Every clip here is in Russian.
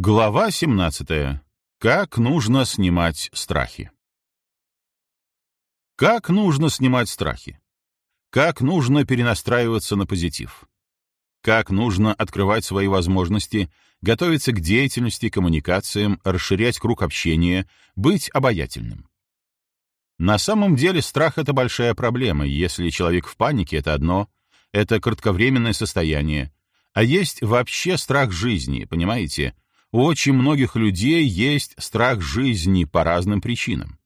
Глава 17. Как нужно снимать страхи? Как нужно снимать страхи? Как нужно перенастраиваться на позитив? Как нужно открывать свои возможности, готовиться к деятельности, коммуникациям, расширять круг общения, быть обаятельным? На самом деле страх — это большая проблема. Если человек в панике — это одно, это кратковременное состояние. А есть вообще страх жизни, понимаете? У очень многих людей есть страх жизни по разным причинам.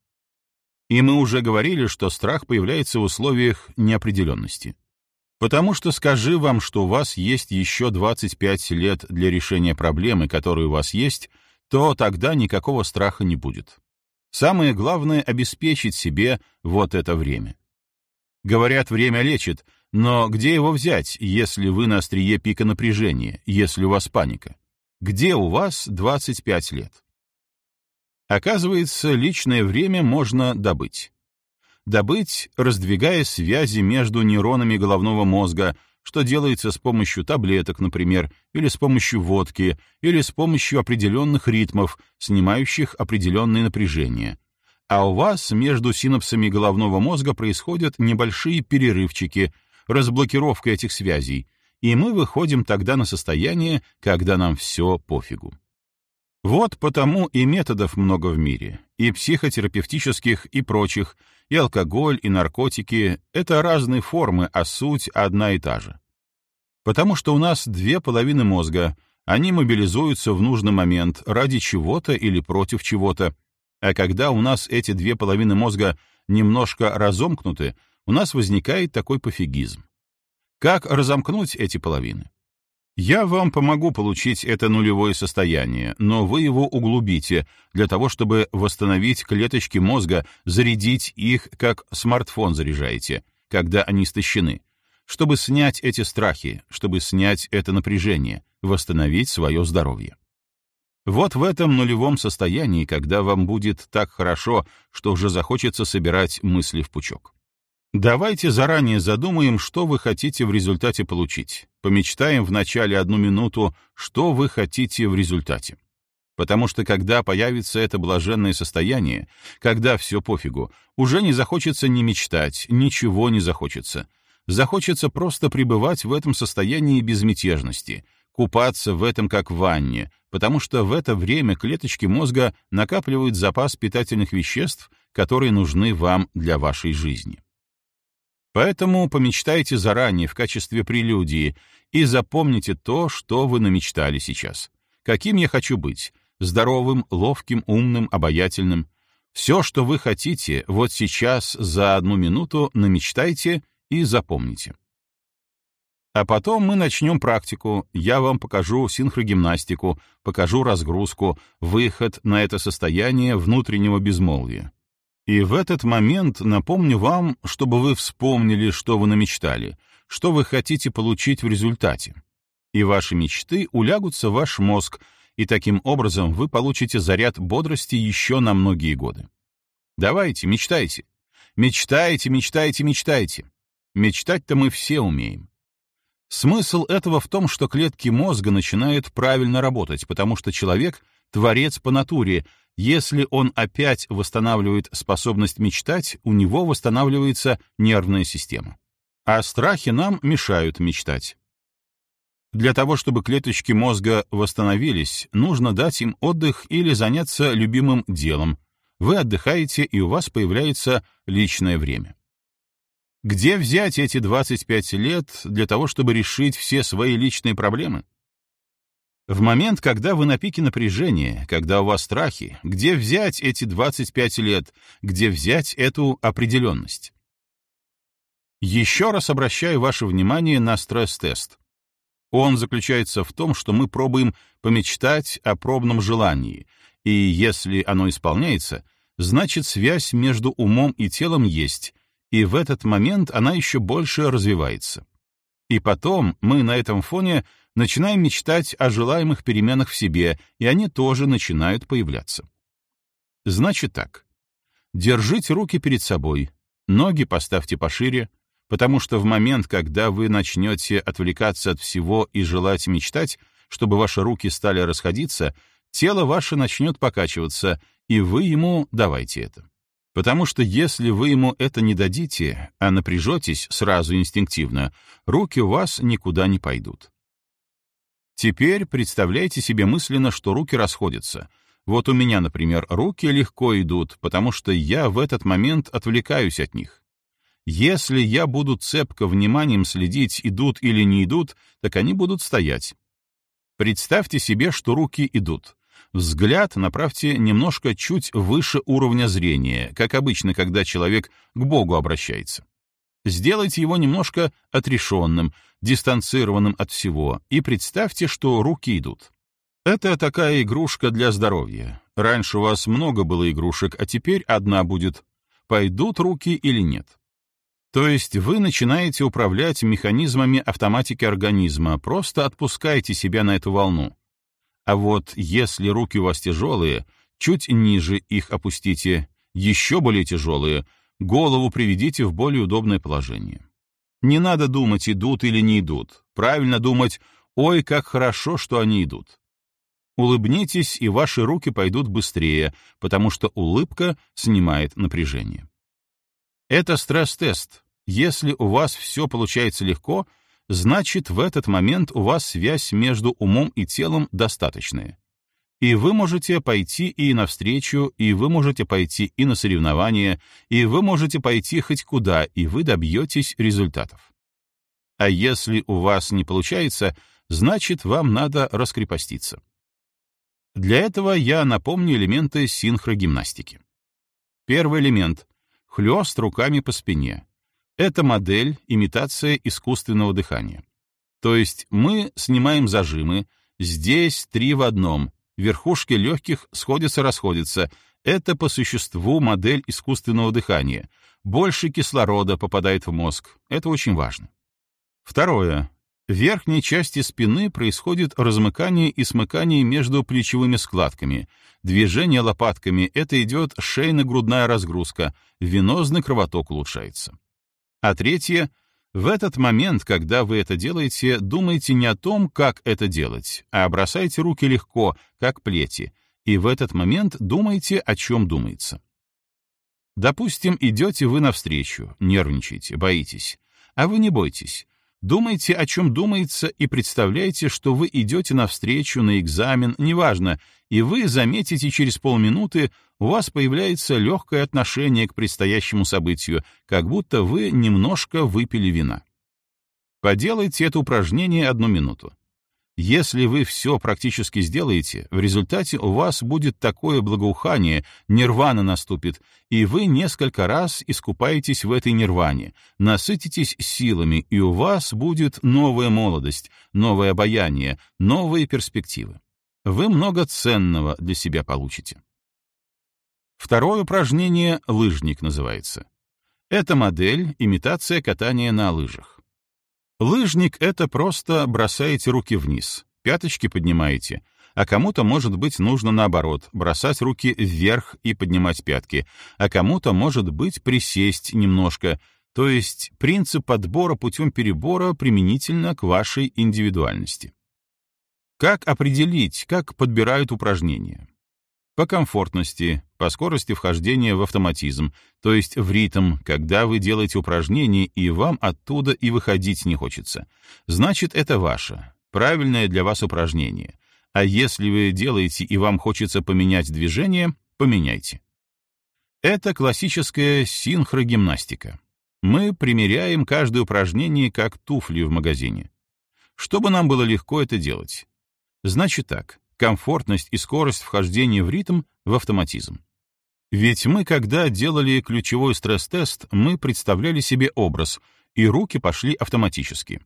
И мы уже говорили, что страх появляется в условиях неопределенности. Потому что скажи вам, что у вас есть еще 25 лет для решения проблемы, которая у вас есть, то тогда никакого страха не будет. Самое главное — обеспечить себе вот это время. Говорят, время лечит, но где его взять, если вы на острие пика напряжения, если у вас паника? Где у вас 25 лет? Оказывается, личное время можно добыть. Добыть, раздвигая связи между нейронами головного мозга, что делается с помощью таблеток, например, или с помощью водки, или с помощью определенных ритмов, снимающих определенные напряжения. А у вас между синапсами головного мозга происходят небольшие перерывчики, разблокировка этих связей, и мы выходим тогда на состояние, когда нам все пофигу. Вот потому и методов много в мире, и психотерапевтических, и прочих, и алкоголь, и наркотики — это разные формы, а суть одна и та же. Потому что у нас две половины мозга, они мобилизуются в нужный момент ради чего-то или против чего-то, а когда у нас эти две половины мозга немножко разомкнуты, у нас возникает такой пофигизм. Как разомкнуть эти половины? Я вам помогу получить это нулевое состояние, но вы его углубите для того, чтобы восстановить клеточки мозга, зарядить их, как смартфон заряжаете, когда они истощены, чтобы снять эти страхи, чтобы снять это напряжение, восстановить свое здоровье. Вот в этом нулевом состоянии, когда вам будет так хорошо, что уже захочется собирать мысли в пучок. Давайте заранее задумаем, что вы хотите в результате получить. Помечтаем вначале одну минуту, что вы хотите в результате. Потому что когда появится это блаженное состояние, когда все пофигу, уже не захочется ни мечтать, ничего не захочется. Захочется просто пребывать в этом состоянии безмятежности, купаться в этом как в ванне, потому что в это время клеточки мозга накапливают запас питательных веществ, которые нужны вам для вашей жизни. Поэтому помечтайте заранее в качестве прелюдии и запомните то, что вы намечтали сейчас. Каким я хочу быть? Здоровым, ловким, умным, обаятельным. Все, что вы хотите, вот сейчас за одну минуту намечтайте и запомните. А потом мы начнем практику, я вам покажу синхрогимнастику, покажу разгрузку, выход на это состояние внутреннего безмолвия. И в этот момент напомню вам, чтобы вы вспомнили, что вы намечтали, что вы хотите получить в результате. И ваши мечты улягутся в ваш мозг, и таким образом вы получите заряд бодрости еще на многие годы. Давайте, мечтайте. Мечтайте, мечтайте, мечтайте. Мечтать-то мы все умеем. Смысл этого в том, что клетки мозга начинают правильно работать, потому что человек — творец по натуре, если он опять восстанавливает способность мечтать, у него восстанавливается нервная система. А страхи нам мешают мечтать. Для того, чтобы клеточки мозга восстановились, нужно дать им отдых или заняться любимым делом. Вы отдыхаете, и у вас появляется личное время. Где взять эти 25 лет для того, чтобы решить все свои личные проблемы? В момент, когда вы на пике напряжения, когда у вас страхи, где взять эти 25 лет, где взять эту определенность? Еще раз обращаю ваше внимание на стресс-тест. Он заключается в том, что мы пробуем помечтать о пробном желании, и если оно исполняется, значит связь между умом и телом есть, и в этот момент она еще больше развивается. И потом мы на этом фоне начинаем мечтать о желаемых переменах в себе, и они тоже начинают появляться. Значит так. Держите руки перед собой, ноги поставьте пошире, потому что в момент, когда вы начнете отвлекаться от всего и желать мечтать, чтобы ваши руки стали расходиться, тело ваше начнет покачиваться, и вы ему давайте это. Потому что если вы ему это не дадите, а напряжетесь сразу инстинктивно, руки у вас никуда не пойдут. Теперь представляйте себе мысленно, что руки расходятся. Вот у меня, например, руки легко идут, потому что я в этот момент отвлекаюсь от них. Если я буду цепко вниманием следить, идут или не идут, так они будут стоять. Представьте себе, что руки идут. Взгляд направьте немножко чуть выше уровня зрения, как обычно, когда человек к Богу обращается. Сделайте его немножко отрешенным, дистанцированным от всего, и представьте, что руки идут. Это такая игрушка для здоровья. Раньше у вас много было игрушек, а теперь одна будет. Пойдут руки или нет? То есть вы начинаете управлять механизмами автоматики организма, просто отпускаете себя на эту волну. А вот если руки у вас тяжелые, чуть ниже их опустите, еще более тяжелые, голову приведите в более удобное положение. Не надо думать, идут или не идут. Правильно думать, ой, как хорошо, что они идут. Улыбнитесь, и ваши руки пойдут быстрее, потому что улыбка снимает напряжение. Это стресс-тест. Если у вас все получается легко, значит, в этот момент у вас связь между умом и телом достаточная. И вы можете пойти и навстречу, и вы можете пойти и на соревнования, и вы можете пойти хоть куда, и вы добьетесь результатов. А если у вас не получается, значит, вам надо раскрепоститься. Для этого я напомню элементы синхрогимнастики. Первый элемент — хлёст руками по спине. Это модель, имитация искусственного дыхания. То есть мы снимаем зажимы, здесь три в одном, верхушки легких сходятся-расходятся. Это по существу модель искусственного дыхания. Больше кислорода попадает в мозг. Это очень важно. Второе. В верхней части спины происходит размыкание и смыкание между плечевыми складками. Движение лопатками — это идет шейно-грудная разгрузка, венозный кровоток улучшается. А третье — в этот момент, когда вы это делаете, думайте не о том, как это делать, а бросайте руки легко, как плети, и в этот момент думайте, о чем думается. Допустим, идете вы навстречу, нервничаете, боитесь. А вы не бойтесь. Думайте, о чем думается, и представляйте, что вы идете навстречу на экзамен, неважно, и вы заметите через полминуты, у вас появляется легкое отношение к предстоящему событию, как будто вы немножко выпили вина. Поделайте это упражнение одну минуту. Если вы все практически сделаете, в результате у вас будет такое благоухание, нирвана наступит, и вы несколько раз искупаетесь в этой нирване, насытитесь силами, и у вас будет новая молодость, новое обаяние, новые перспективы. Вы много ценного для себя получите. Второе упражнение «Лыжник» называется. Это модель, имитация катания на лыжах. Лыжник — это просто бросаете руки вниз, пяточки поднимаете, а кому-то, может быть, нужно наоборот, бросать руки вверх и поднимать пятки, а кому-то, может быть, присесть немножко, то есть принцип подбора путем перебора применительно к вашей индивидуальности. Как определить, как подбирают упражнения? По комфортности, по скорости вхождения в автоматизм, то есть в ритм, когда вы делаете упражнение, и вам оттуда и выходить не хочется. Значит, это ваше, правильное для вас упражнение. А если вы делаете и вам хочется поменять движение, поменяйте. Это классическая синхрогимнастика. Мы примеряем каждое упражнение как туфли в магазине. Чтобы нам было легко это делать. Значит так, комфортность и скорость вхождения в ритм в автоматизм. Ведь мы, когда делали ключевой стресс-тест, мы представляли себе образ, и руки пошли автоматически.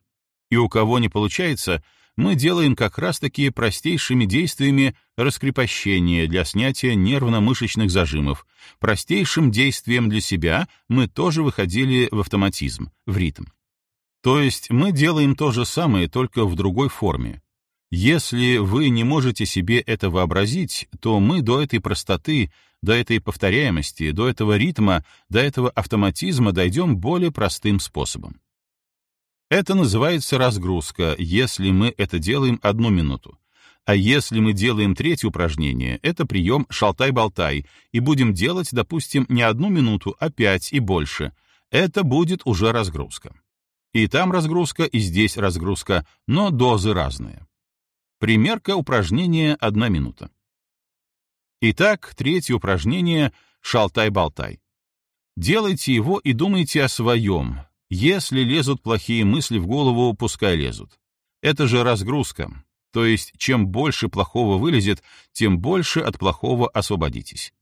И у кого не получается, мы делаем как раз-таки простейшими действиями раскрепощения для снятия нервно-мышечных зажимов. Простейшим действием для себя мы тоже выходили в автоматизм, в ритм. То есть мы делаем то же самое, только в другой форме, если вы не можете себе это вообразить, то мы до этой простоты, до этой повторяемости, до этого ритма, до этого автоматизма дойдем более простым способом. Это называется разгрузка, если мы это делаем одну минуту. А если мы делаем третье упражнение, это прием шалтай-болтай, и будем делать, допустим, не одну минуту, а пять и больше, это будет уже разгрузка. И там разгрузка, и здесь разгрузка, но дозы разные. Примерка упражнения одна минута. Итак, третье упражнение — шалтай-болтай. Делайте его и думайте о своем. Если лезут плохие мысли в голову, пускай лезут. Это же разгрузка, то есть, чем больше плохого вылезет, тем больше от плохого освободитесь.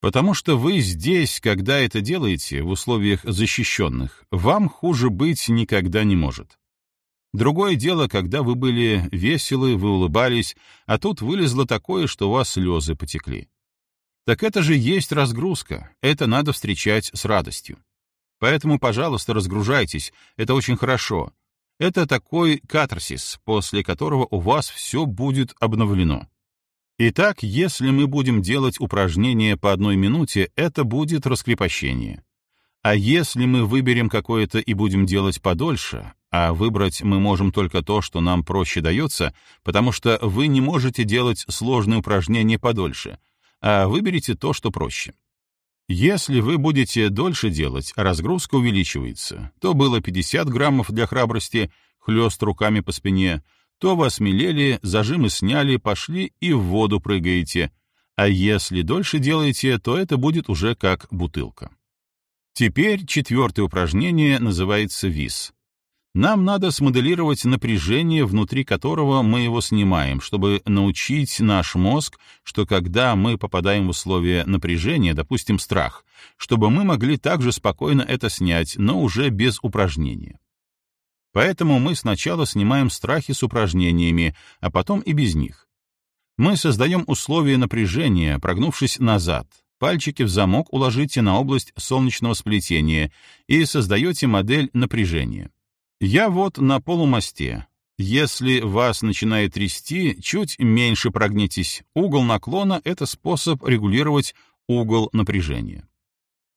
Потому что вы здесь, когда это делаете, в условиях защищенных, вам хуже быть никогда не может. Другое дело, когда вы были веселы, вы улыбались, а тут вылезло такое, что у вас слезы потекли. Так это же есть разгрузка, это надо встречать с радостью. Поэтому, пожалуйста, разгружайтесь, это очень хорошо, это такой катарсис, после которого у вас все будет обновлено. Итак, если мы будем делать упражнения по одной минуте, это будет раскрепощение. А если мы выберем какое-то и будем делать подольше, а выбрать мы можем только то, что нам проще дается, потому что вы не можете делать сложные упражнения подольше, а выберите то, что проще. Если вы будете дольше делать, разгрузка увеличивается. То было 50 граммов для храбрости, хлест руками по спине, то вы осмелели, зажимы сняли, пошли и в воду прыгаете. А если дольше делаете, то это будет уже как бутылка. Теперь четвертое упражнение называется вис. Нам надо смоделировать напряжение, внутри которого мы его снимаем, чтобы научить наш мозг, что когда мы попадаем в условия напряжения, допустим, страх, чтобы мы могли также спокойно это снять, но уже без упражнения. Поэтому мы сначала снимаем страхи с упражнениями, а потом и без них. Мы создаем условия напряжения, прогнувшись назад, пальчики в замок уложите на область солнечного сплетения и создаете модель напряжения. Я вот на полумосте. Если вас начинает трясти, чуть меньше прогнитесь. Угол наклона — это способ регулировать угол напряжения.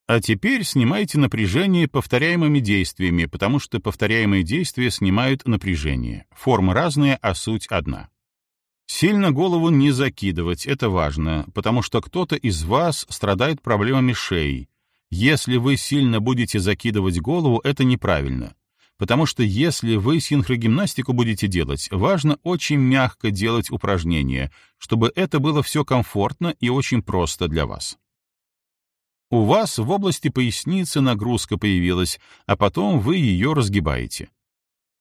А теперь снимайте напряжение повторяемыми действиями, потому что повторяемые действия снимают напряжение. Формы разные, а суть одна. Сильно голову не закидывать, это важно, потому что кто-то из вас страдает проблемами шеи. Если вы сильно будете закидывать голову, это неправильно потому что если вы синхрогимнастику будете делать, важно очень мягко делать упражнения, чтобы это было все комфортно и очень просто для вас. У вас в области поясницы нагрузка появилась, а потом вы ее разгибаете.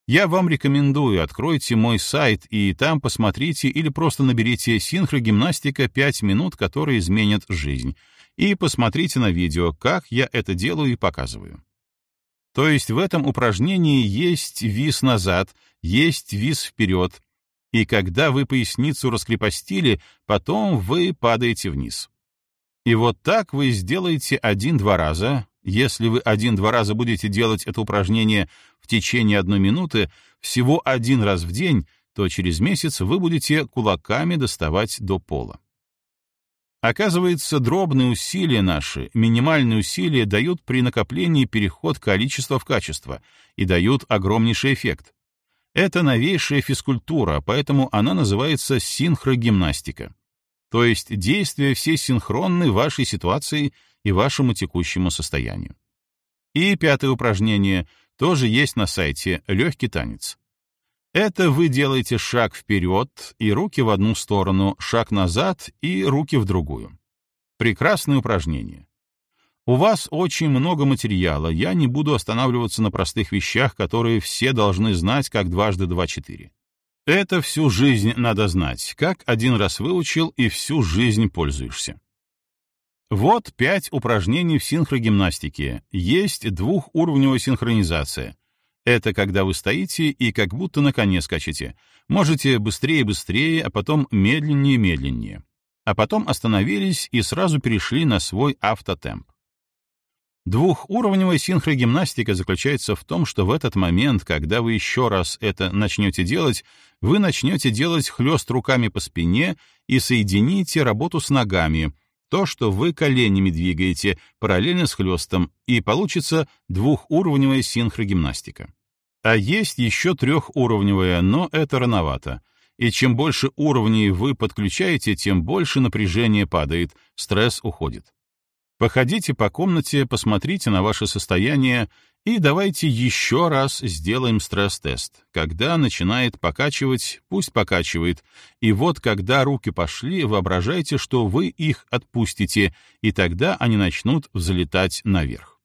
Я вам рекомендую, откройте мой сайт и там посмотрите или просто наберите «Синхрогимнастика 5 минут, которые изменят жизнь» и посмотрите на видео, как я это делаю и показываю. То есть в этом упражнении есть вис назад, есть вис вперед, и когда вы поясницу раскрепостили, потом вы падаете вниз. И вот так вы сделаете один-два раза. Если вы один-два раза будете делать это упражнение в течение одной минуты, всего один раз в день, то через месяц вы будете кулаками доставать до пола. Оказывается, дробные усилия наши, минимальные усилия дают при накоплении переход количества в качество и дают огромнейший эффект. Это новейшая физкультура, поэтому она называется синхрогимнастика. То есть действия все синхронны вашей ситуации и вашему текущему состоянию. И пятое упражнение тоже есть на сайте «Легкий танец». Это вы делаете шаг вперед и руки в одну сторону, шаг назад и руки в другую. Прекрасное упражнение. У вас очень много материала, я не буду останавливаться на простых вещах, которые все должны знать, как дважды два четыре. Это всю жизнь надо знать, как один раз выучил и всю жизнь пользуешься. Вот пять упражнений в синхрогимнастике. Есть двухуровневая синхронизация — это когда вы стоите и как будто на коне скачете. Можете быстрее-быстрее, а потом медленнее-медленнее. А потом остановились и сразу перешли на свой автотемп. Двухуровневая синхрогимнастика заключается в том, что в этот момент, когда вы еще раз это начнете делать, вы начнете делать хлест руками по спине и соедините работу с ногами, то, что вы коленями двигаете параллельно с хлестом, и получится двухуровневая синхрогимнастика. А есть еще трехуровневая, но это рановато. И чем больше уровней вы подключаете, тем больше напряжение падает, стресс уходит. Походите по комнате, посмотрите на ваше состояние и давайте еще раз сделаем стресс-тест. Когда начинает покачивать, пусть покачивает. И вот когда руки пошли, воображайте, что вы их отпустите, и тогда они начнут взлетать наверх.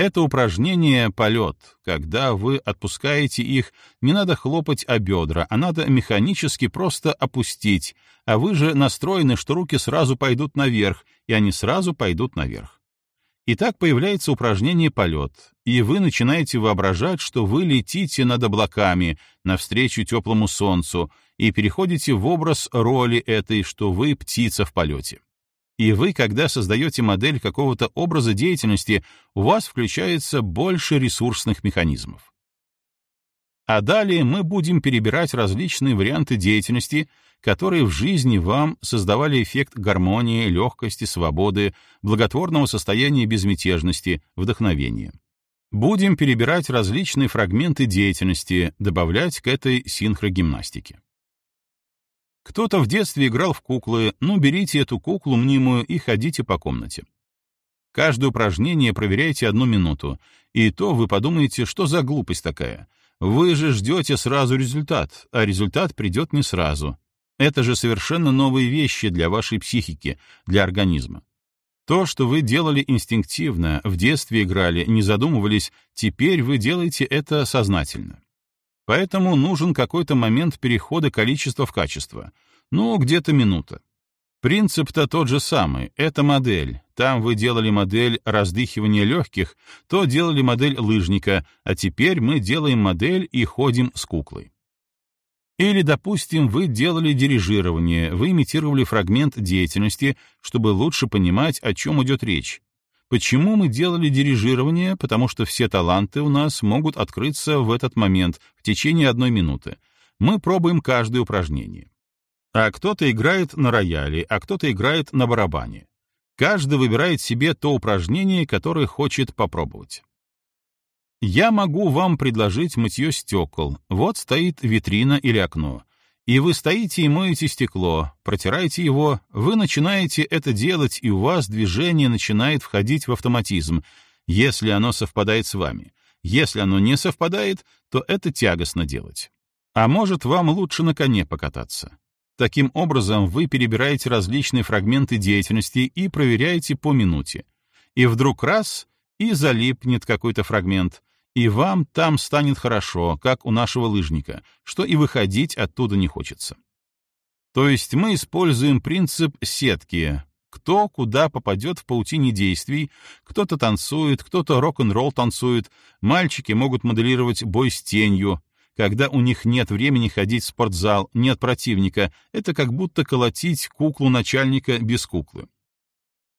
Это упражнение — полет. Когда вы отпускаете их, не надо хлопать о бедра, а надо механически просто опустить, а вы же настроены, что руки сразу пойдут наверх, и они сразу пойдут наверх. И так появляется упражнение «полет», и вы начинаете воображать, что вы летите над облаками, навстречу теплому солнцу, и переходите в образ роли этой, что вы птица в полете. И вы, когда создаете модель какого-то образа деятельности, у вас включается больше ресурсных механизмов. А далее мы будем перебирать различные варианты деятельности, которые в жизни вам создавали эффект гармонии, легкости, свободы, благотворного состояния безмятежности, вдохновения. Будем перебирать различные фрагменты деятельности, добавлять к этой синхрогимнастике. Кто-то в детстве играл в куклы, ну берите эту куклу мнимую и ходите по комнате. Каждое упражнение проверяйте одну минуту, и то вы подумаете, что за глупость такая. Вы же ждете сразу результат, а результат придет не сразу. Это же совершенно новые вещи для вашей психики, для организма. То, что вы делали инстинктивно, в детстве играли, не задумывались, теперь вы делаете это сознательно. Поэтому нужен какой-то момент перехода количества в качество. Ну, где-то минута. Принцип-то тот же самый. Это модель. Там вы делали модель раздыхивания легких, то делали модель лыжника, а теперь мы делаем модель и ходим с куклой. Или, допустим, вы делали дирижирование, вы имитировали фрагмент деятельности, чтобы лучше понимать, о чем идет речь. Почему мы делали дирижирование? Потому что все таланты у нас могут открыться в этот момент, в течение одной минуты. Мы пробуем каждое упражнение. А кто-то играет на рояле, а кто-то играет на барабане. Каждый выбирает себе то упражнение, которое хочет попробовать. Я могу вам предложить мытье стекол. Вот стоит витрина или окно и вы стоите и моете стекло, протираете его, вы начинаете это делать, и у вас движение начинает входить в автоматизм, если оно совпадает с вами. Если оно не совпадает, то это тягостно делать. А может, вам лучше на коне покататься. Таким образом, вы перебираете различные фрагменты деятельности и проверяете по минуте. И вдруг раз — и залипнет какой-то фрагмент, и вам там станет хорошо, как у нашего лыжника, что и выходить оттуда не хочется. То есть мы используем принцип сетки. Кто куда попадет в паутине действий, кто-то танцует, кто-то рок-н-ролл танцует, мальчики могут моделировать бой с тенью, когда у них нет времени ходить в спортзал, нет противника, это как будто колотить куклу начальника без куклы.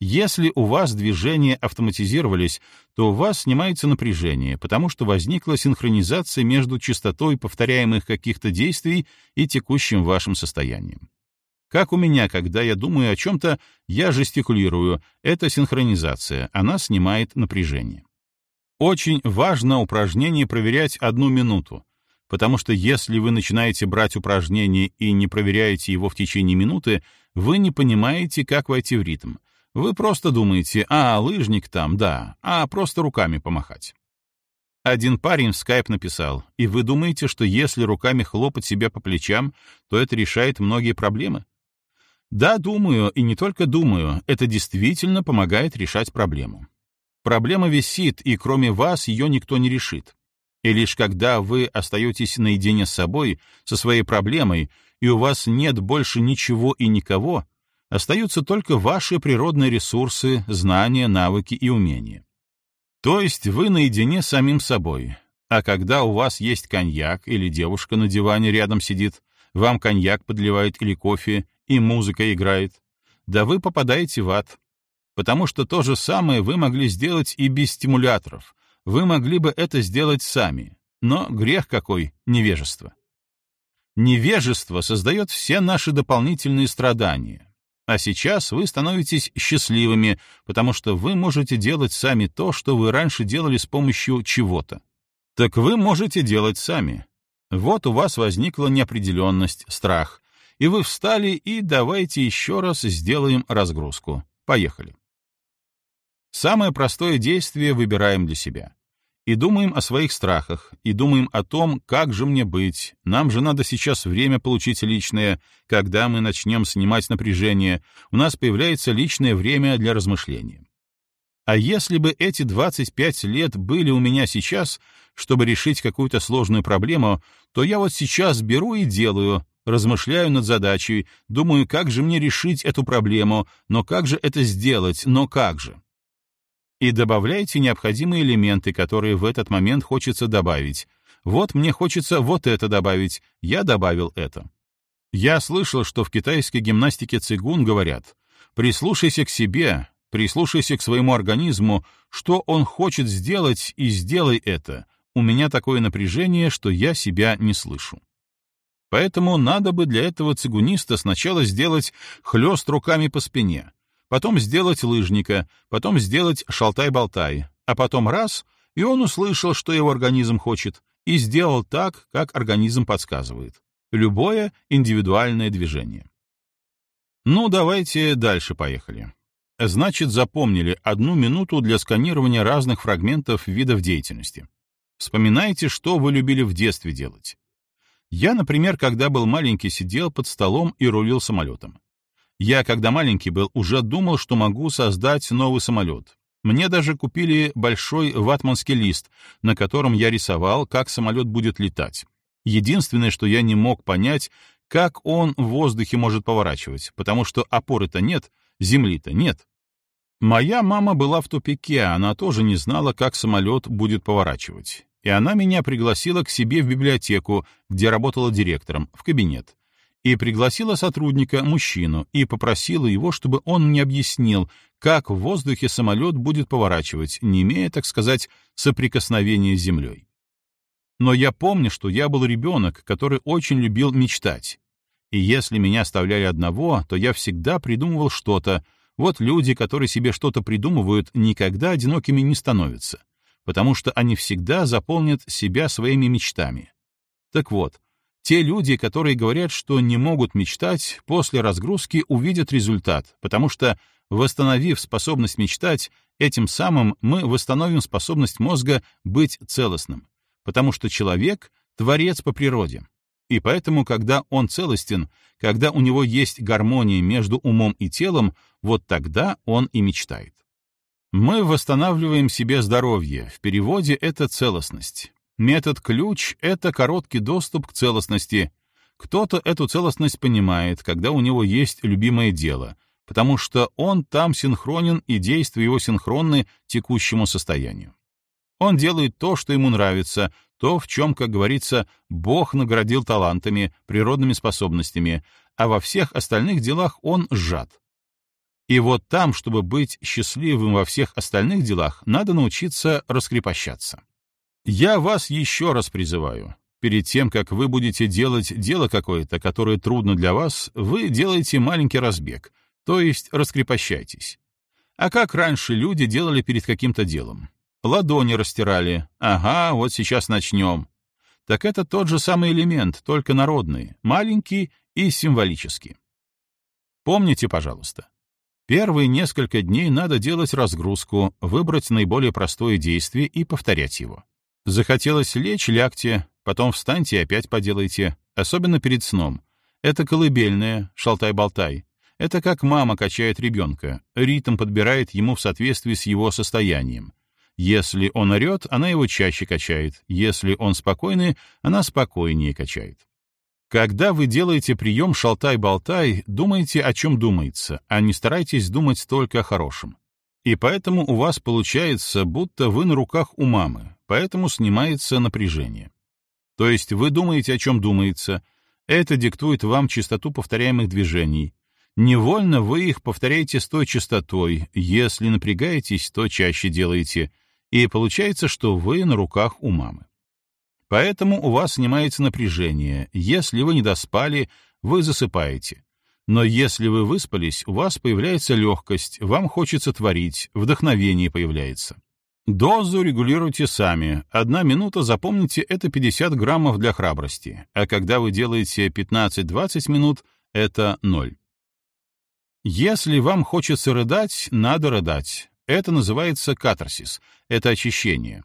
Если у вас движения автоматизировались, то у вас снимается напряжение, потому что возникла синхронизация между частотой повторяемых каких-то действий и текущим вашим состоянием. Как у меня, когда я думаю о чем-то, я жестикулирую. Это синхронизация, она снимает напряжение. Очень важно упражнение проверять одну минуту, потому что если вы начинаете брать упражнение и не проверяете его в течение минуты, вы не понимаете, как войти в ритм — вы просто думаете, а, лыжник там, да, а просто руками помахать. Один парень в скайп написал, и вы думаете, что если руками хлопать себя по плечам, то это решает многие проблемы? Да, думаю, и не только думаю, это действительно помогает решать проблему. Проблема висит, и кроме вас ее никто не решит. И лишь когда вы остаетесь наедине с собой, со своей проблемой, и у вас нет больше ничего и никого, остаются только ваши природные ресурсы, знания, навыки и умения. То есть вы наедине с самим собой. А когда у вас есть коньяк или девушка на диване рядом сидит, вам коньяк подливает или кофе, и музыка играет, да вы попадаете в ад. Потому что то же самое вы могли сделать и без стимуляторов. Вы могли бы это сделать сами. Но грех какой — невежество. Невежество создает все наши дополнительные страдания, а сейчас вы становитесь счастливыми, потому что вы можете делать сами то, что вы раньше делали с помощью чего-то. Так вы можете делать сами. Вот у вас возникла неопределенность, страх, и вы встали и давайте еще раз сделаем разгрузку. Поехали. Самое простое действие выбираем для себя. И думаем о своих страхах, и думаем о том, как же мне быть. Нам же надо сейчас время получить личное. Когда мы начнем снимать напряжение, у нас появляется личное время для размышления. А если бы эти 25 лет были у меня сейчас, чтобы решить какую-то сложную проблему, то я вот сейчас беру и делаю, размышляю над задачей, думаю, как же мне решить эту проблему, но как же это сделать, но как же и добавляйте необходимые элементы, которые в этот момент хочется добавить. Вот мне хочется вот это добавить, я добавил это. Я слышал, что в китайской гимнастике цигун говорят «прислушайся к себе, прислушайся к своему организму, что он хочет сделать, и сделай это. У меня такое напряжение, что я себя не слышу». Поэтому надо бы для этого цигуниста сначала сделать хлест руками по спине, потом сделать лыжника, потом сделать шалтай-болтай, а потом раз, и он услышал, что его организм хочет, и сделал так, как организм подсказывает. Любое индивидуальное движение. Ну, давайте дальше поехали. Значит, запомнили одну минуту для сканирования разных фрагментов видов деятельности. Вспоминайте, что вы любили в детстве делать. Я, например, когда был маленький, сидел под столом и рулил самолетом. Я, когда маленький был, уже думал, что могу создать новый самолет. Мне даже купили большой ватманский лист, на котором я рисовал, как самолет будет летать. Единственное, что я не мог понять, как он в воздухе может поворачивать, потому что опоры-то нет, земли-то нет. Моя мама была в тупике, она тоже не знала, как самолет будет поворачивать. И она меня пригласила к себе в библиотеку, где работала директором, в кабинет и пригласила сотрудника, мужчину, и попросила его, чтобы он мне объяснил, как в воздухе самолет будет поворачивать, не имея, так сказать, соприкосновения с землей. Но я помню, что я был ребенок, который очень любил мечтать. И если меня оставляли одного, то я всегда придумывал что-то. Вот люди, которые себе что-то придумывают, никогда одинокими не становятся, потому что они всегда заполнят себя своими мечтами. Так вот, те люди, которые говорят, что не могут мечтать, после разгрузки увидят результат, потому что, восстановив способность мечтать, этим самым мы восстановим способность мозга быть целостным, потому что человек — творец по природе. И поэтому, когда он целостен, когда у него есть гармония между умом и телом, вот тогда он и мечтает. Мы восстанавливаем себе здоровье, в переводе это целостность. Метод ключ — это короткий доступ к целостности. Кто-то эту целостность понимает, когда у него есть любимое дело, потому что он там синхронен и действия его синхронны текущему состоянию. Он делает то, что ему нравится, то, в чем, как говорится, Бог наградил талантами, природными способностями, а во всех остальных делах он сжат. И вот там, чтобы быть счастливым во всех остальных делах, надо научиться раскрепощаться. Я вас еще раз призываю. Перед тем, как вы будете делать дело какое-то, которое трудно для вас, вы делаете маленький разбег, то есть раскрепощайтесь. А как раньше люди делали перед каким-то делом? Ладони растирали. Ага, вот сейчас начнем. Так это тот же самый элемент, только народный, маленький и символический. Помните, пожалуйста, первые несколько дней надо делать разгрузку, выбрать наиболее простое действие и повторять его. Захотелось лечь — лягте, потом встаньте и опять поделайте, особенно перед сном. Это колыбельное, шалтай-болтай. Это как мама качает ребенка, ритм подбирает ему в соответствии с его состоянием. Если он орет, она его чаще качает, если он спокойный, она спокойнее качает. Когда вы делаете прием шалтай-болтай, думайте, о чем думается, а не старайтесь думать только о хорошем. И поэтому у вас получается, будто вы на руках у мамы, поэтому снимается напряжение. То есть вы думаете, о чем думается, это диктует вам частоту повторяемых движений. Невольно вы их повторяете с той частотой, если напрягаетесь, то чаще делаете, и получается, что вы на руках у мамы. Поэтому у вас снимается напряжение, если вы не доспали, вы засыпаете. Но если вы выспались, у вас появляется легкость, вам хочется творить, вдохновение появляется. Дозу регулируйте сами. Одна минута, запомните, это 50 граммов для храбрости, а когда вы делаете 15-20 минут, это ноль. Если вам хочется рыдать, надо рыдать. Это называется катарсис, это очищение.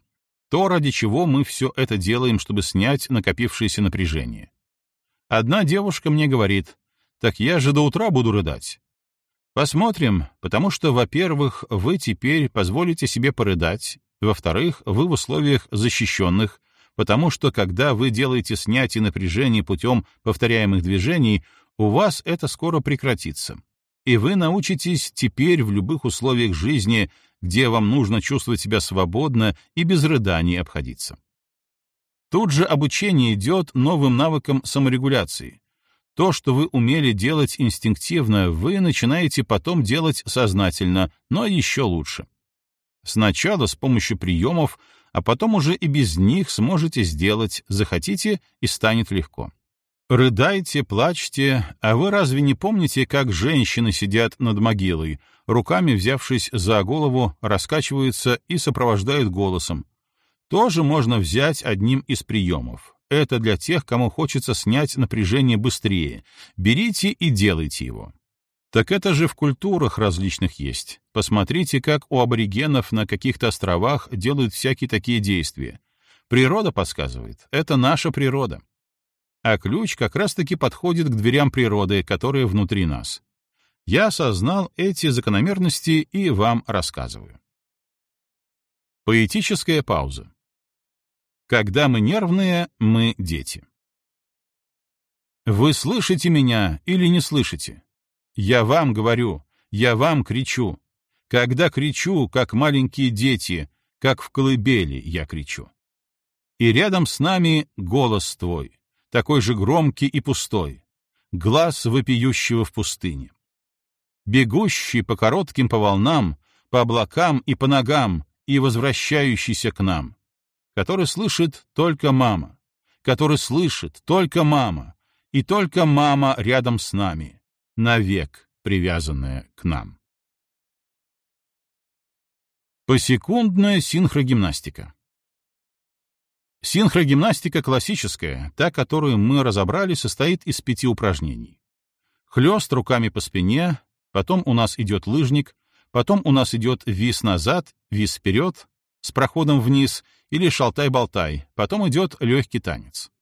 То, ради чего мы все это делаем, чтобы снять накопившееся напряжение. Одна девушка мне говорит, так я же до утра буду рыдать. Посмотрим, потому что, во-первых, вы теперь позволите себе порыдать, во-вторых, вы в условиях защищенных, потому что, когда вы делаете снятие напряжения путем повторяемых движений, у вас это скоро прекратится. И вы научитесь теперь в любых условиях жизни, где вам нужно чувствовать себя свободно и без рыданий обходиться. Тут же обучение идет новым навыкам саморегуляции, то, что вы умели делать инстинктивно, вы начинаете потом делать сознательно, но еще лучше. Сначала с помощью приемов, а потом уже и без них сможете сделать, захотите, и станет легко. Рыдайте, плачьте, а вы разве не помните, как женщины сидят над могилой, руками взявшись за голову, раскачиваются и сопровождают голосом? Тоже можно взять одним из приемов. Это для тех, кому хочется снять напряжение быстрее. Берите и делайте его. Так это же в культурах различных есть. Посмотрите, как у аборигенов на каких-то островах делают всякие такие действия. Природа подсказывает. Это наша природа. А ключ как раз-таки подходит к дверям природы, которые внутри нас. Я осознал эти закономерности и вам рассказываю. Поэтическая пауза. Когда мы нервные, мы дети. Вы слышите меня или не слышите? Я вам говорю, я вам кричу. Когда кричу, как маленькие дети, как в колыбели я кричу. И рядом с нами голос твой, такой же громкий и пустой, глаз вопиющего в пустыне. Бегущий по коротким по волнам, по облакам и по ногам, и возвращающийся к нам который слышит только мама, который слышит только мама, и только мама рядом с нами, навек привязанная к нам. Посекундная синхрогимнастика. Синхрогимнастика классическая, та, которую мы разобрали, состоит из пяти упражнений. Хлёст руками по спине, потом у нас идет лыжник, потом у нас идет вис назад, вис вперед, с проходом вниз или шалтай-болтай, потом идет легкий танец.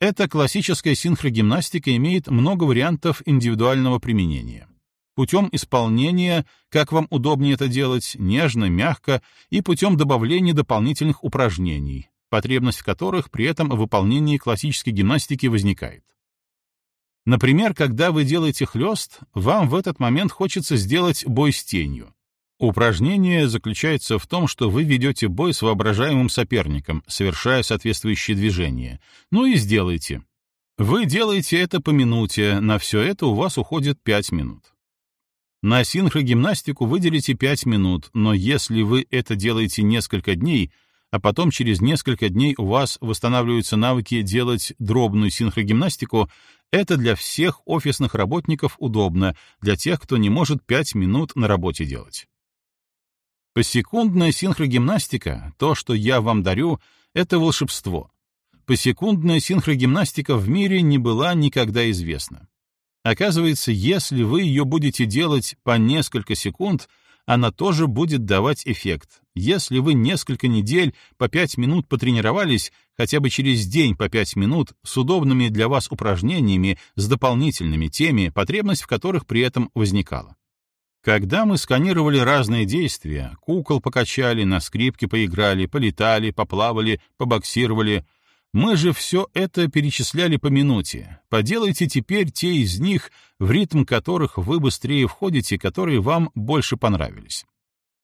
Эта классическая синхрогимнастика имеет много вариантов индивидуального применения. Путем исполнения, как вам удобнее это делать, нежно, мягко и путем добавления дополнительных упражнений, потребность в которых при этом выполнении классической гимнастики возникает. Например, когда вы делаете хлёст, вам в этот момент хочется сделать бой с тенью, Упражнение заключается в том, что вы ведете бой с воображаемым соперником, совершая соответствующие движения. Ну и сделайте. Вы делаете это по минуте, на все это у вас уходит 5 минут. На синхрогимнастику выделите 5 минут, но если вы это делаете несколько дней, а потом через несколько дней у вас восстанавливаются навыки делать дробную синхрогимнастику, это для всех офисных работников удобно, для тех, кто не может 5 минут на работе делать. Посекундная синхрогимнастика, то, что я вам дарю, это волшебство. Посекундная синхрогимнастика в мире не была никогда известна. Оказывается, если вы ее будете делать по несколько секунд, она тоже будет давать эффект. Если вы несколько недель по пять минут потренировались, хотя бы через день по пять минут, с удобными для вас упражнениями, с дополнительными теми, потребность в которых при этом возникала. Когда мы сканировали разные действия, кукол покачали, на скрипке поиграли, полетали, поплавали, побоксировали, мы же все это перечисляли по минуте. Поделайте теперь те из них, в ритм которых вы быстрее входите, которые вам больше понравились.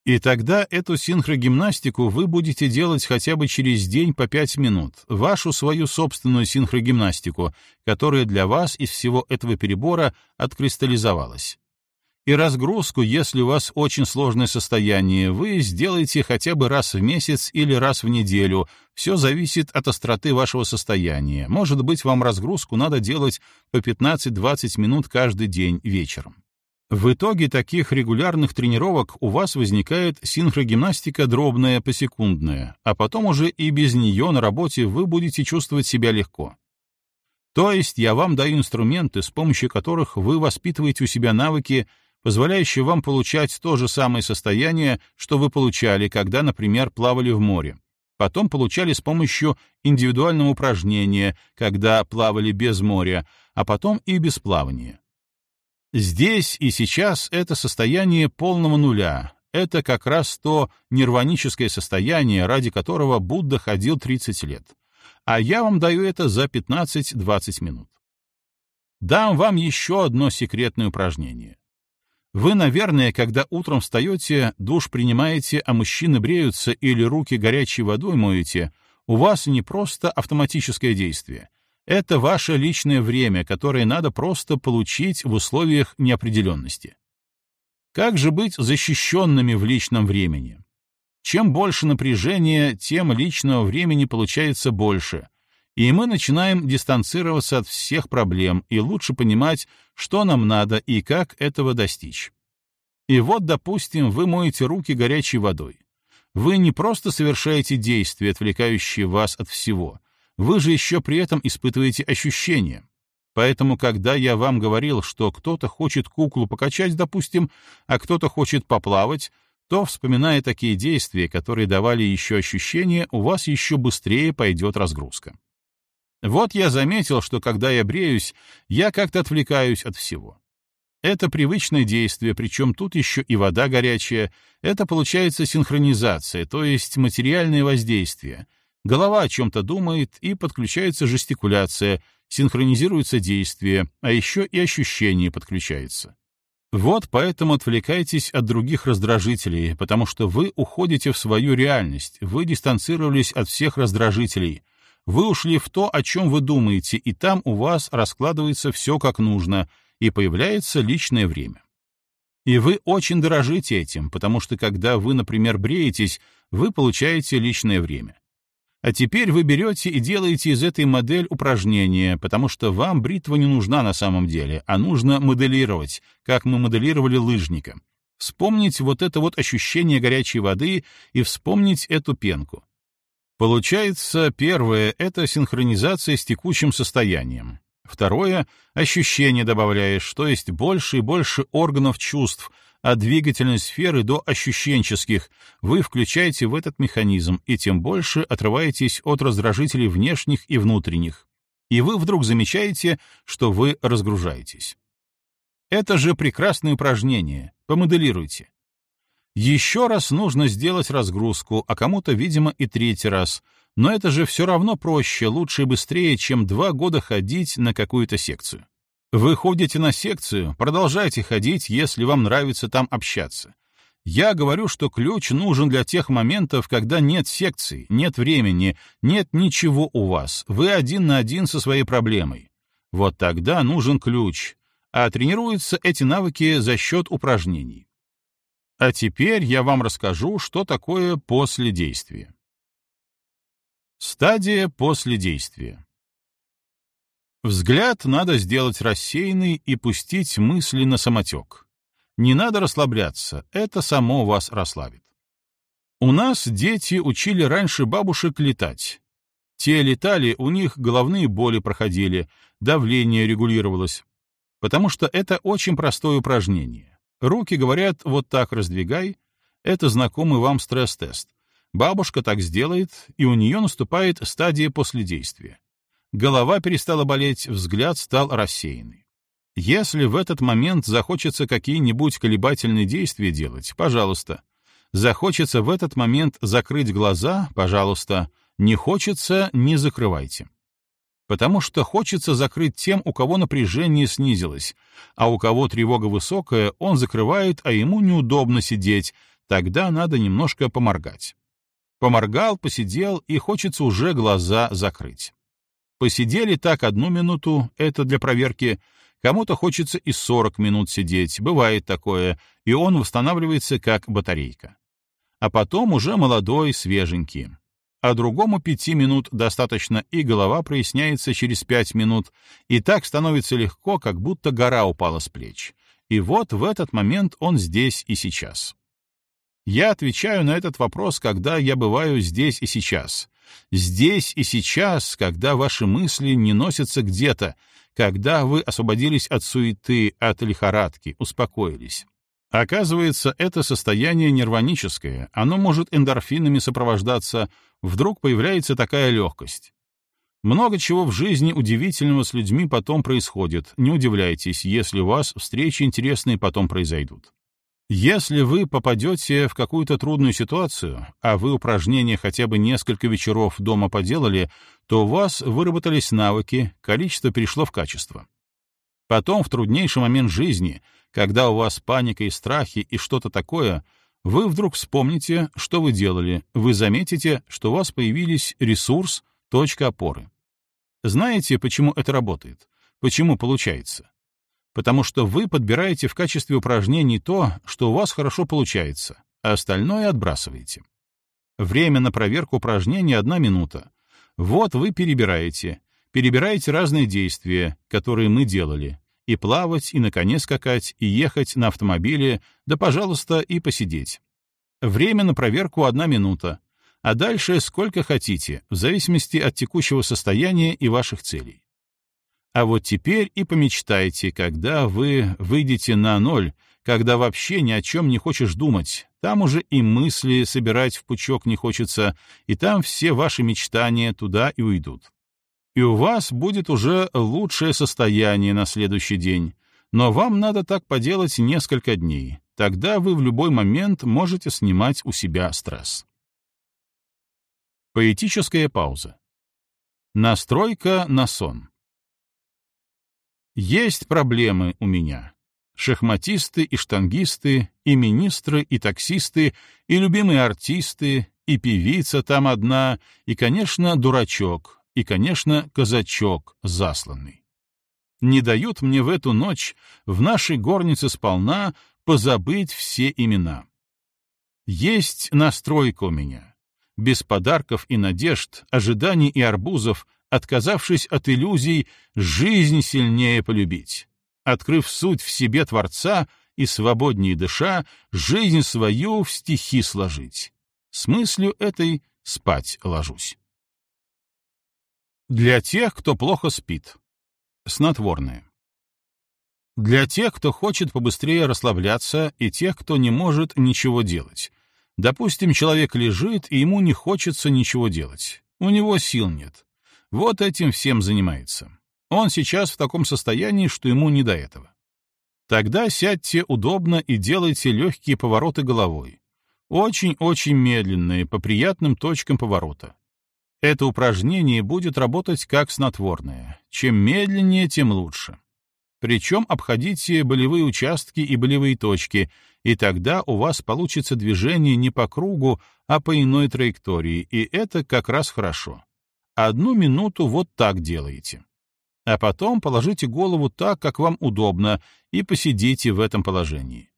И тогда эту синхрогимнастику вы будете делать хотя бы через день по пять минут, вашу свою собственную синхрогимнастику, которая для вас из всего этого перебора откристаллизовалась и разгрузку, если у вас очень сложное состояние, вы сделаете хотя бы раз в месяц или раз в неделю. Все зависит от остроты вашего состояния. Может быть, вам разгрузку надо делать по 15-20 минут каждый день вечером. В итоге таких регулярных тренировок у вас возникает синхрогимнастика дробная посекундная, а потом уже и без нее на работе вы будете чувствовать себя легко. То есть я вам даю инструменты, с помощью которых вы воспитываете у себя навыки, позволяющие вам получать то же самое состояние, что вы получали, когда, например, плавали в море. Потом получали с помощью индивидуального упражнения, когда плавали без моря, а потом и без плавания. Здесь и сейчас это состояние полного нуля. Это как раз то нирваническое состояние, ради которого Будда ходил 30 лет. А я вам даю это за 15-20 минут. Дам вам еще одно секретное упражнение. Вы, наверное, когда утром встаете, душ принимаете, а мужчины бреются или руки горячей водой моете, у вас не просто автоматическое действие. Это ваше личное время, которое надо просто получить в условиях неопределенности. Как же быть защищенными в личном времени? Чем больше напряжения, тем личного времени получается больше, и мы начинаем дистанцироваться от всех проблем и лучше понимать, что нам надо и как этого достичь. И вот, допустим, вы моете руки горячей водой. Вы не просто совершаете действия, отвлекающие вас от всего, вы же еще при этом испытываете ощущения. Поэтому, когда я вам говорил, что кто-то хочет куклу покачать, допустим, а кто-то хочет поплавать, то, вспоминая такие действия, которые давали еще ощущения, у вас еще быстрее пойдет разгрузка. Вот я заметил, что когда я бреюсь, я как-то отвлекаюсь от всего. Это привычное действие, причем тут еще и вода горячая. Это получается синхронизация, то есть материальное воздействие. Голова о чем-то думает, и подключается жестикуляция, синхронизируется действие, а еще и ощущение подключается. Вот поэтому отвлекайтесь от других раздражителей, потому что вы уходите в свою реальность, вы дистанцировались от всех раздражителей, вы ушли в то, о чем вы думаете, и там у вас раскладывается все как нужно, и появляется личное время. И вы очень дорожите этим, потому что когда вы, например, бреетесь, вы получаете личное время. А теперь вы берете и делаете из этой модель упражнения, потому что вам бритва не нужна на самом деле, а нужно моделировать, как мы моделировали лыжника. Вспомнить вот это вот ощущение горячей воды и вспомнить эту пенку. Получается, первое — это синхронизация с текущим состоянием. Второе — ощущение добавляешь, то есть больше и больше органов чувств, от двигательной сферы до ощущенческих, вы включаете в этот механизм и тем больше отрываетесь от раздражителей внешних и внутренних. И вы вдруг замечаете, что вы разгружаетесь. Это же прекрасное упражнение. Помоделируйте. Еще раз нужно сделать разгрузку, а кому-то, видимо, и третий раз. Но это же все равно проще, лучше и быстрее, чем два года ходить на какую-то секцию. Вы ходите на секцию, продолжайте ходить, если вам нравится там общаться. Я говорю, что ключ нужен для тех моментов, когда нет секции, нет времени, нет ничего у вас, вы один на один со своей проблемой. Вот тогда нужен ключ, а тренируются эти навыки за счет упражнений. А теперь я вам расскажу, что такое после действия. Стадия после действия. Взгляд надо сделать рассеянный и пустить мысли на самотек. Не надо расслабляться, это само вас расслабит. У нас дети учили раньше бабушек летать. Те летали, у них головные боли проходили, давление регулировалось. Потому что это очень простое упражнение. Руки говорят «вот так раздвигай». Это знакомый вам стресс-тест. Бабушка так сделает, и у нее наступает стадия после действия. Голова перестала болеть, взгляд стал рассеянный. Если в этот момент захочется какие-нибудь колебательные действия делать, пожалуйста. Захочется в этот момент закрыть глаза, пожалуйста. Не хочется — не закрывайте потому что хочется закрыть тем, у кого напряжение снизилось, а у кого тревога высокая, он закрывает, а ему неудобно сидеть, тогда надо немножко поморгать. Поморгал, посидел, и хочется уже глаза закрыть. Посидели так одну минуту, это для проверки, кому-то хочется и 40 минут сидеть, бывает такое, и он восстанавливается как батарейка. А потом уже молодой, свеженький а другому пяти минут достаточно, и голова проясняется через пять минут, и так становится легко, как будто гора упала с плеч. И вот в этот момент он здесь и сейчас. Я отвечаю на этот вопрос, когда я бываю здесь и сейчас. Здесь и сейчас, когда ваши мысли не носятся где-то, когда вы освободились от суеты, от лихорадки, успокоились. Оказывается, это состояние нерваническое, оно может эндорфинами сопровождаться, вдруг появляется такая легкость. Много чего в жизни удивительного с людьми потом происходит, не удивляйтесь, если у вас встречи интересные потом произойдут. Если вы попадете в какую-то трудную ситуацию, а вы упражнения хотя бы несколько вечеров дома поделали, то у вас выработались навыки, количество перешло в качество. Потом, в труднейший момент жизни, когда у вас паника и страхи и что-то такое, вы вдруг вспомните, что вы делали, вы заметите, что у вас появились ресурс, точка опоры. Знаете, почему это работает? Почему получается? потому что вы подбираете в качестве упражнений то, что у вас хорошо получается, а остальное отбрасываете. Время на проверку упражнений — одна минута. Вот вы перебираете, перебираете разные действия, которые мы делали, и плавать, и на коне скакать, и ехать на автомобиле, да, пожалуйста, и посидеть. Время на проверку — одна минута, а дальше сколько хотите, в зависимости от текущего состояния и ваших целей. А вот теперь и помечтайте, когда вы выйдете на ноль, когда вообще ни о чем не хочешь думать, там уже и мысли собирать в пучок не хочется, и там все ваши мечтания туда и уйдут. И у вас будет уже лучшее состояние на следующий день, но вам надо так поделать несколько дней, тогда вы в любой момент можете снимать у себя стресс. Поэтическая пауза. Настройка на сон. Есть проблемы у меня. Шахматисты и штангисты, и министры, и таксисты, и любимые артисты, и певица там одна, и, конечно, дурачок, и, конечно, казачок засланный. Не дают мне в эту ночь в нашей горнице сполна позабыть все имена. Есть настройка у меня. Без подарков и надежд, ожиданий и арбузов, отказавшись от иллюзий, жизнь сильнее полюбить, открыв суть в себе Творца и свободнее дыша, жизнь свою в стихи сложить. С мыслью этой спать ложусь. Для тех, кто плохо спит. Снотворное. Для тех, кто хочет побыстрее расслабляться, и тех, кто не может ничего делать. Допустим, человек лежит, и ему не хочется ничего делать. У него сил нет. Вот этим всем занимается. Он сейчас в таком состоянии, что ему не до этого. Тогда сядьте удобно и делайте легкие повороты головой. Очень-очень медленные, по приятным точкам поворота. Это упражнение будет работать как снотворное. Чем медленнее, тем лучше. Причем обходите болевые участки и болевые точки, и тогда у вас получится движение не по кругу, а по иной траектории, и это как раз хорошо. Одну минуту вот так делаете. А потом положите голову так, как вам удобно, и посидите в этом положении.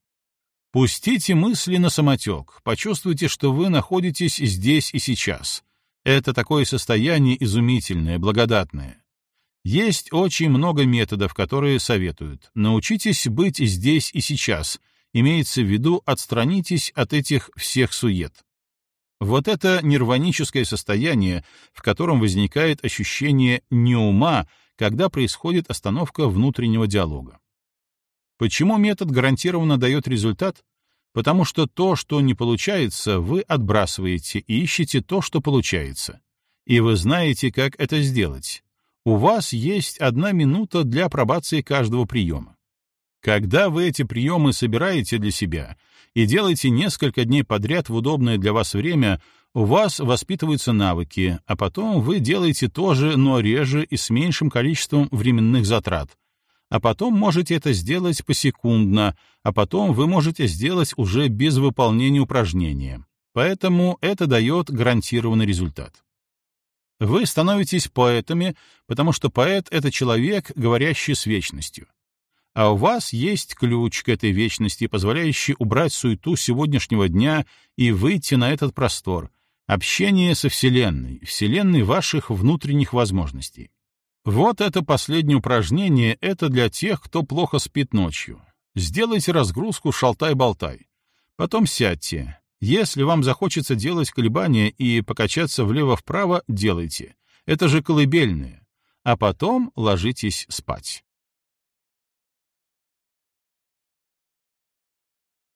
Пустите мысли на самотек, почувствуйте, что вы находитесь здесь и сейчас. Это такое состояние изумительное, благодатное. Есть очень много методов, которые советуют. Научитесь быть здесь и сейчас. Имеется в виду, отстранитесь от этих всех сует. Вот это нирваническое состояние, в котором возникает ощущение неума, когда происходит остановка внутреннего диалога. Почему метод гарантированно дает результат? Потому что то, что не получается, вы отбрасываете и ищете то, что получается. И вы знаете, как это сделать. У вас есть одна минута для апробации каждого приема. Когда вы эти приемы собираете для себя и делаете несколько дней подряд в удобное для вас время, у вас воспитываются навыки, а потом вы делаете то же, но реже и с меньшим количеством временных затрат. А потом можете это сделать посекундно, а потом вы можете сделать уже без выполнения упражнения. Поэтому это дает гарантированный результат. Вы становитесь поэтами, потому что поэт — это человек, говорящий с вечностью а у вас есть ключ к этой вечности, позволяющий убрать суету сегодняшнего дня и выйти на этот простор, общение со Вселенной, Вселенной ваших внутренних возможностей. Вот это последнее упражнение — это для тех, кто плохо спит ночью. Сделайте разгрузку шалтай-болтай. Потом сядьте. Если вам захочется делать колебания и покачаться влево-вправо, делайте. Это же колыбельные. А потом ложитесь спать.